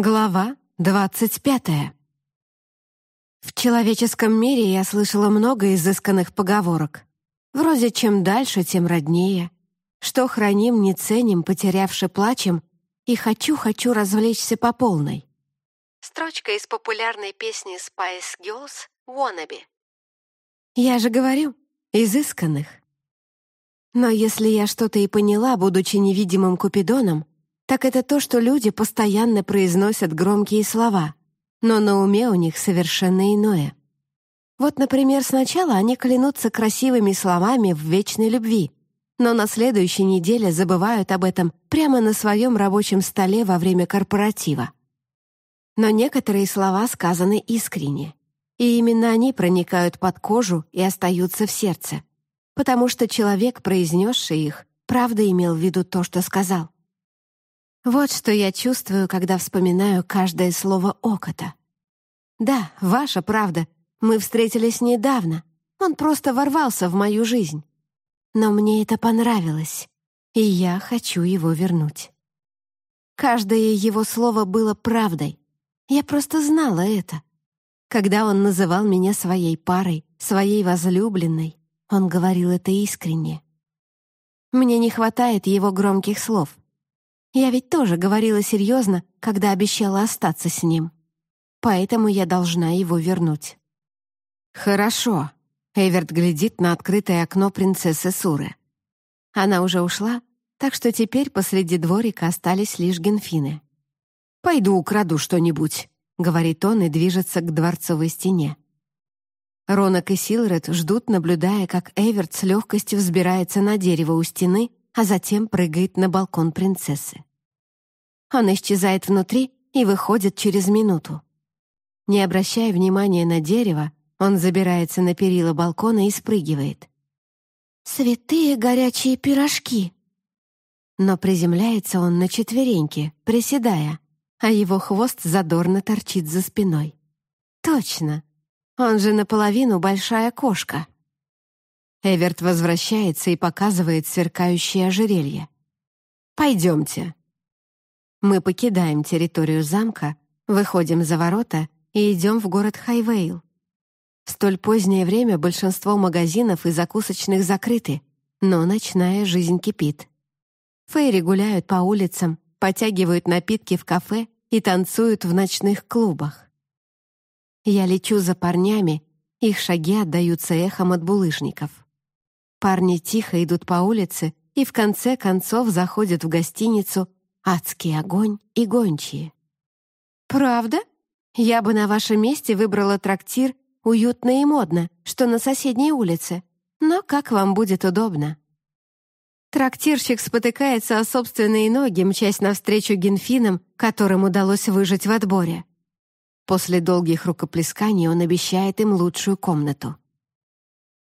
Глава двадцать пятая. В человеческом мире я слышала много изысканных поговорок. Вроде «чем дальше, тем роднее», «что храним, не ценим, потерявши плачем» и «хочу-хочу развлечься по полной». Строчка из популярной песни Spice Girls «Wannabe». Я же говорю, изысканных. Но если я что-то и поняла, будучи невидимым Купидоном, так это то, что люди постоянно произносят громкие слова, но на уме у них совершенно иное. Вот, например, сначала они клянутся красивыми словами в вечной любви, но на следующей неделе забывают об этом прямо на своем рабочем столе во время корпоратива. Но некоторые слова сказаны искренне, и именно они проникают под кожу и остаются в сердце, потому что человек, произнесший их, правда имел в виду то, что сказал. Вот что я чувствую, когда вспоминаю каждое слово Окота. Да, ваша правда, мы встретились недавно. Он просто ворвался в мою жизнь. Но мне это понравилось, и я хочу его вернуть. Каждое его слово было правдой. Я просто знала это. Когда он называл меня своей парой, своей возлюбленной, он говорил это искренне. Мне не хватает его громких слов — я ведь тоже говорила серьезно, когда обещала остаться с ним. Поэтому я должна его вернуть. «Хорошо», — Эверт глядит на открытое окно принцессы Суры. Она уже ушла, так что теперь посреди дворика остались лишь генфины. «Пойду украду что-нибудь», — говорит он и движется к дворцовой стене. Ронок и Силред ждут, наблюдая, как Эверт с легкостью взбирается на дерево у стены а затем прыгает на балкон принцессы. Он исчезает внутри и выходит через минуту. Не обращая внимания на дерево, он забирается на перила балкона и спрыгивает. «Святые горячие пирожки!» Но приземляется он на четвереньки, приседая, а его хвост задорно торчит за спиной. «Точно! Он же наполовину большая кошка!» Эверт возвращается и показывает сверкающее ожерелье. «Пойдемте». Мы покидаем территорию замка, выходим за ворота и идем в город Хайвейл. В столь позднее время большинство магазинов и закусочных закрыты, но ночная жизнь кипит. Фейри гуляют по улицам, потягивают напитки в кафе и танцуют в ночных клубах. Я лечу за парнями, их шаги отдаются эхом от булыжников. Парни тихо идут по улице и в конце концов заходят в гостиницу «Адский огонь» и «Гончие». «Правда? Я бы на вашем месте выбрала трактир уютно и модно, что на соседней улице. Но как вам будет удобно?» Трактирщик спотыкается о собственные ноги, мчась навстречу генфинам, которым удалось выжить в отборе. После долгих рукоплесканий он обещает им лучшую комнату.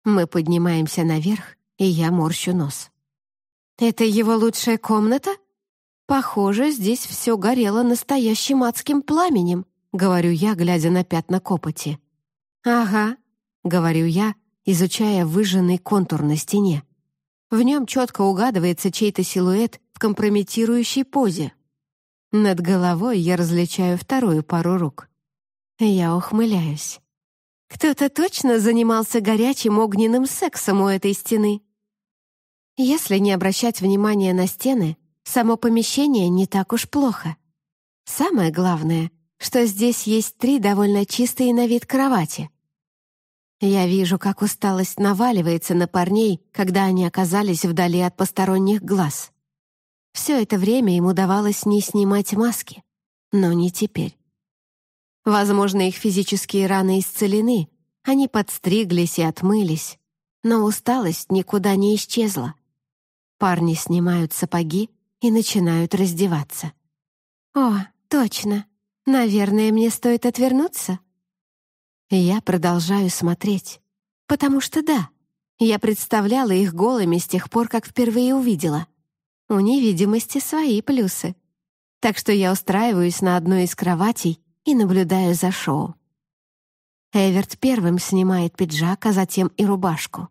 Мы поднимаемся наверх, и я морщу нос. «Это его лучшая комната? Похоже, здесь все горело настоящим адским пламенем», — говорю я, глядя на пятна копоти. «Ага», — говорю я, изучая выжженный контур на стене. В нем четко угадывается чей-то силуэт в компрометирующей позе. Над головой я различаю вторую пару рук. Я ухмыляюсь. Кто-то точно занимался горячим огненным сексом у этой стены. Если не обращать внимания на стены, само помещение не так уж плохо. Самое главное, что здесь есть три довольно чистые на вид кровати. Я вижу, как усталость наваливается на парней, когда они оказались вдали от посторонних глаз. Все это время им удавалось не снимать маски, но не теперь. Возможно, их физические раны исцелены, они подстриглись и отмылись, но усталость никуда не исчезла. Парни снимают сапоги и начинают раздеваться. «О, точно. Наверное, мне стоит отвернуться?» Я продолжаю смотреть, потому что да, я представляла их голыми с тех пор, как впервые увидела. У невидимости свои плюсы. Так что я устраиваюсь на одной из кроватей и наблюдаю за шоу. Эверт первым снимает пиджак, а затем и рубашку.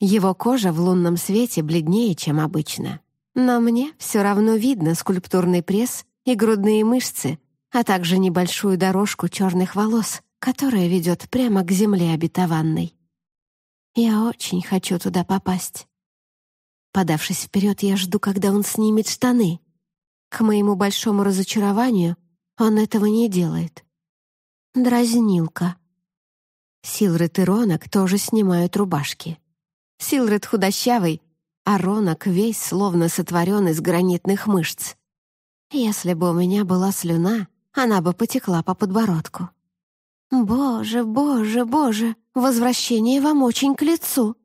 Его кожа в лунном свете бледнее, чем обычно. Но мне все равно видно скульптурный пресс и грудные мышцы, а также небольшую дорожку черных волос, которая ведет прямо к земле обетованной. Я очень хочу туда попасть. Подавшись вперед, я жду, когда он снимет штаны. К моему большому разочарованию он этого не делает. Дразнилка. Силред и Ронок тоже снимают рубашки. Силред худощавый, а Ронок весь словно сотворен из гранитных мышц. Если бы у меня была слюна, она бы потекла по подбородку. «Боже, боже, боже, возвращение вам очень к лицу!»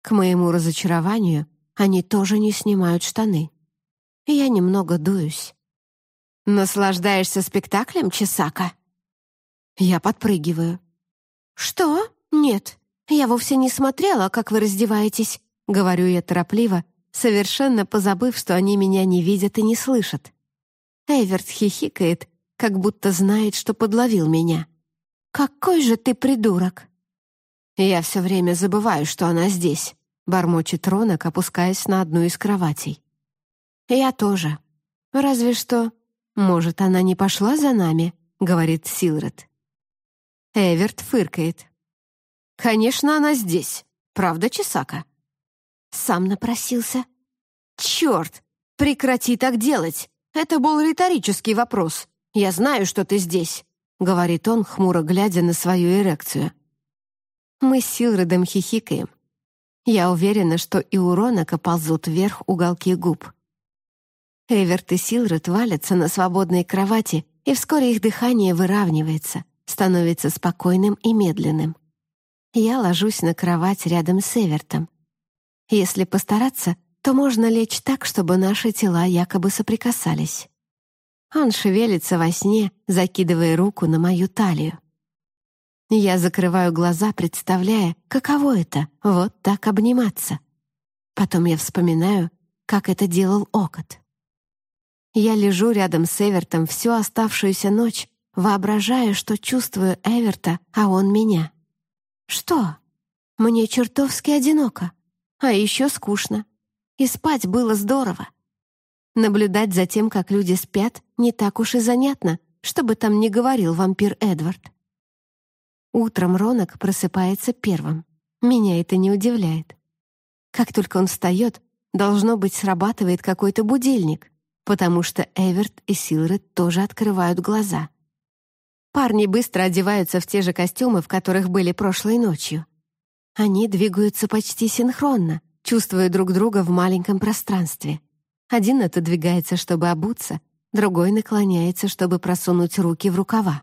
К моему разочарованию они тоже не снимают штаны. Я немного дуюсь. «Наслаждаешься спектаклем, Чесака?» Я подпрыгиваю. «Что? Нет, я вовсе не смотрела, как вы раздеваетесь», — говорю я торопливо, совершенно позабыв, что они меня не видят и не слышат. Эверт хихикает, как будто знает, что подловил меня. «Какой же ты придурок!» «Я все время забываю, что она здесь», — бормочет Ронок, опускаясь на одну из кроватей. «Я тоже. Разве что...» «Может, она не пошла за нами?» — говорит Силред. Эверт фыркает. «Конечно, она здесь. Правда, Чесака?» Сам напросился. «Черт! Прекрати так делать! Это был риторический вопрос. Я знаю, что ты здесь», — говорит он, хмуро глядя на свою эрекцию. Мы с Силредом хихикаем. Я уверена, что и у Ронака ползут вверх уголки губ. Эверт и Силред валятся на свободной кровати, и вскоре их дыхание выравнивается — становится спокойным и медленным. Я ложусь на кровать рядом с Эвертом. Если постараться, то можно лечь так, чтобы наши тела якобы соприкасались. Он шевелится во сне, закидывая руку на мою талию. Я закрываю глаза, представляя, каково это — вот так обниматься. Потом я вспоминаю, как это делал Окот. Я лежу рядом с Эвертом всю оставшуюся ночь воображая, что чувствую Эверта, а он меня. Что? Мне чертовски одиноко, а еще скучно. И спать было здорово. Наблюдать за тем, как люди спят, не так уж и занятно, чтобы там не говорил вампир Эдвард. Утром Ронок просыпается первым. Меня это не удивляет. Как только он встает, должно быть, срабатывает какой-то будильник, потому что Эверт и Силред тоже открывают глаза. Парни быстро одеваются в те же костюмы, в которых были прошлой ночью. Они двигаются почти синхронно, чувствуя друг друга в маленьком пространстве. Один отодвигается, чтобы обуться, другой наклоняется, чтобы просунуть руки в рукава.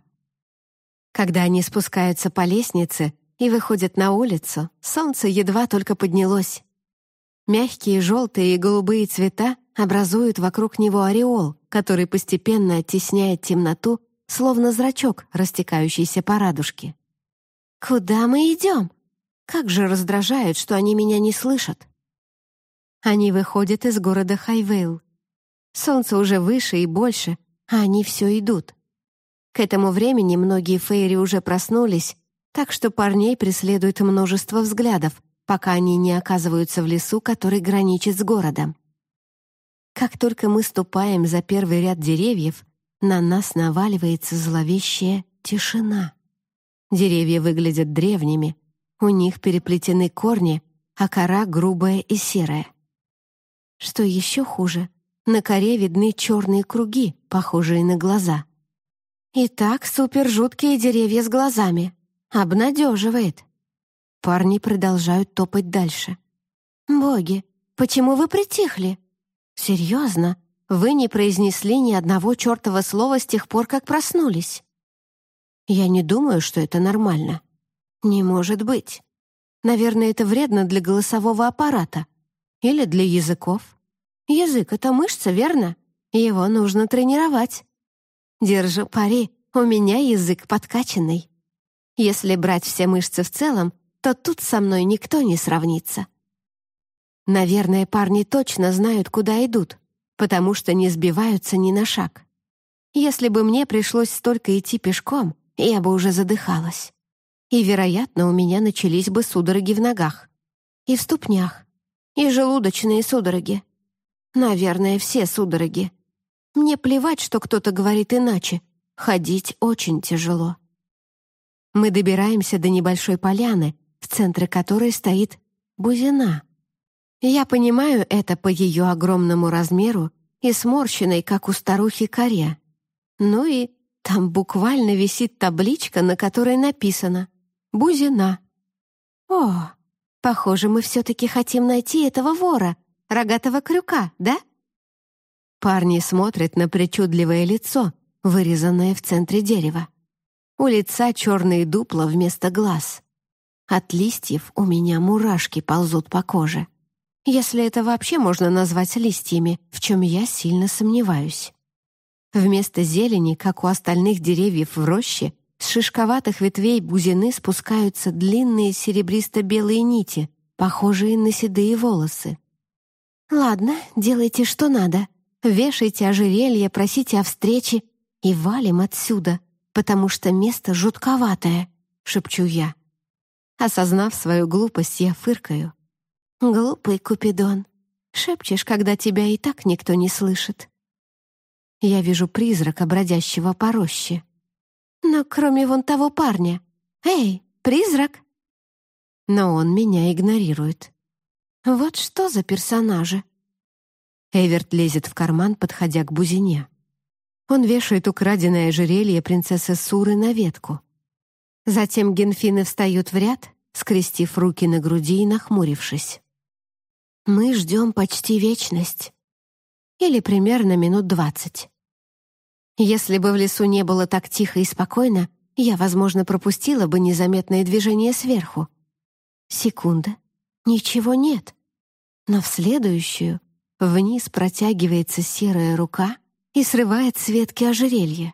Когда они спускаются по лестнице и выходят на улицу, солнце едва только поднялось. Мягкие желтые и голубые цвета образуют вокруг него ореол, который постепенно оттесняет темноту словно зрачок, растекающийся по радужке. «Куда мы идем? Как же раздражает, что они меня не слышат!» Они выходят из города Хайвейл. Солнце уже выше и больше, а они все идут. К этому времени многие фейри уже проснулись, так что парней преследует множество взглядов, пока они не оказываются в лесу, который граничит с городом. Как только мы ступаем за первый ряд деревьев, на нас наваливается зловещая тишина. Деревья выглядят древними, у них переплетены корни, а кора грубая и серая. Что еще хуже, на коре видны черные круги, похожие на глаза. Итак, супер жуткие деревья с глазами. Обнадеживает. Парни продолжают топать дальше. «Боги, почему вы притихли? Серьезно, вы не произнесли ни одного чертова слова с тех пор, как проснулись. Я не думаю, что это нормально. Не может быть. Наверное, это вредно для голосового аппарата. Или для языков. Язык — это мышца, верно? Его нужно тренировать. Держу пари, у меня язык подкачанный. Если брать все мышцы в целом, то тут со мной никто не сравнится. Наверное, парни точно знают, куда идут потому что не сбиваются ни на шаг. Если бы мне пришлось столько идти пешком, я бы уже задыхалась. И, вероятно, у меня начались бы судороги в ногах. И в ступнях. И желудочные судороги. Наверное, все судороги. Мне плевать, что кто-то говорит иначе. Ходить очень тяжело. Мы добираемся до небольшой поляны, в центре которой стоит бузина. Я понимаю это по ее огромному размеру и сморщенной, как у старухи, коре. Ну и там буквально висит табличка, на которой написано «Бузина». О, похоже, мы все-таки хотим найти этого вора, рогатого крюка, да? Парни смотрят на причудливое лицо, вырезанное в центре дерева. У лица черные дупла вместо глаз. От листьев у меня мурашки ползут по коже. Если это вообще можно назвать листьями, в чем я сильно сомневаюсь. Вместо зелени, как у остальных деревьев в роще, с шишковатых ветвей бузины спускаются длинные серебристо-белые нити, похожие на седые волосы. «Ладно, делайте, что надо. Вешайте ожерелье, просите о встрече и валим отсюда, потому что место жутковатое», — шепчу я. Осознав свою глупость, я фыркаю. «Глупый Купидон, шепчешь, когда тебя и так никто не слышит». Я вижу призрака, бродящего по роще. Но кроме вон того парня. Эй, призрак! Но он меня игнорирует. Вот что за персонажи? Эверт лезет в карман, подходя к бузине. Он вешает украденное ожерелье принцессы Суры на ветку. Затем генфины встают в ряд, скрестив руки на груди и нахмурившись. Мы ждем почти вечность. Или примерно минут двадцать. Если бы в лесу не было так тихо и спокойно, я, возможно, пропустила бы незаметное движение сверху. Секунда. Ничего нет. Но в следующую вниз протягивается серая рука и срывает с ветки ожерелье.